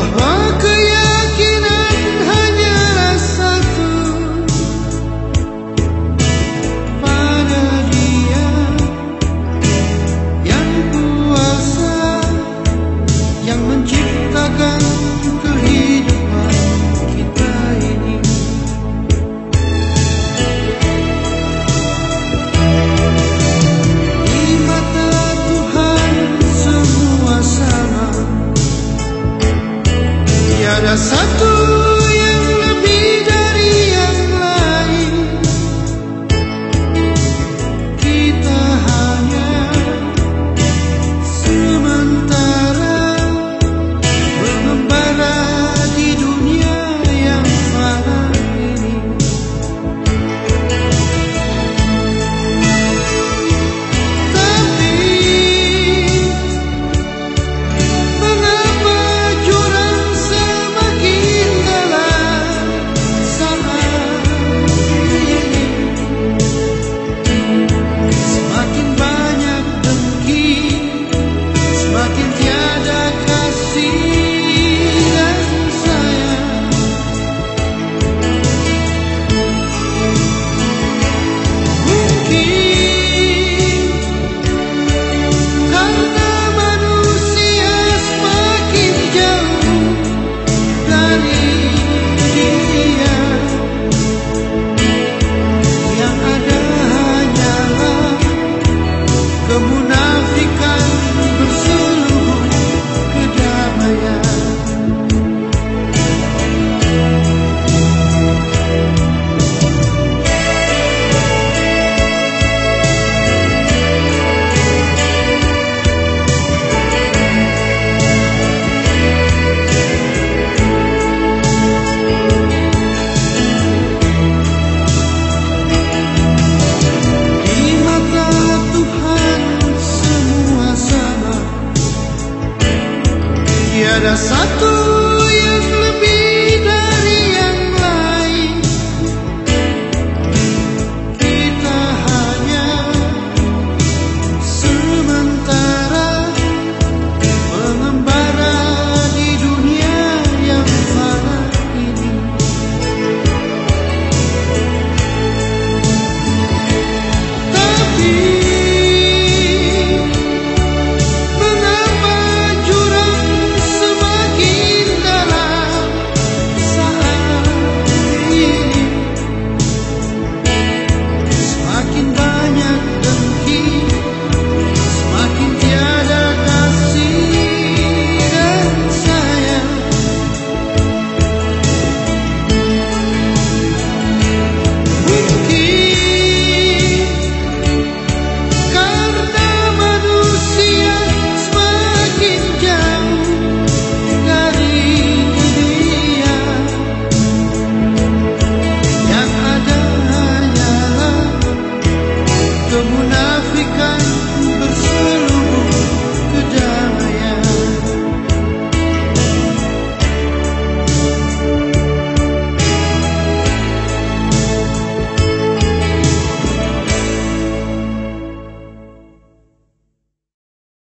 bahwa keyakinan hanyalah satu pada Dia yang kuasa yang menciptakan kehidupan. tiada satu era só tu.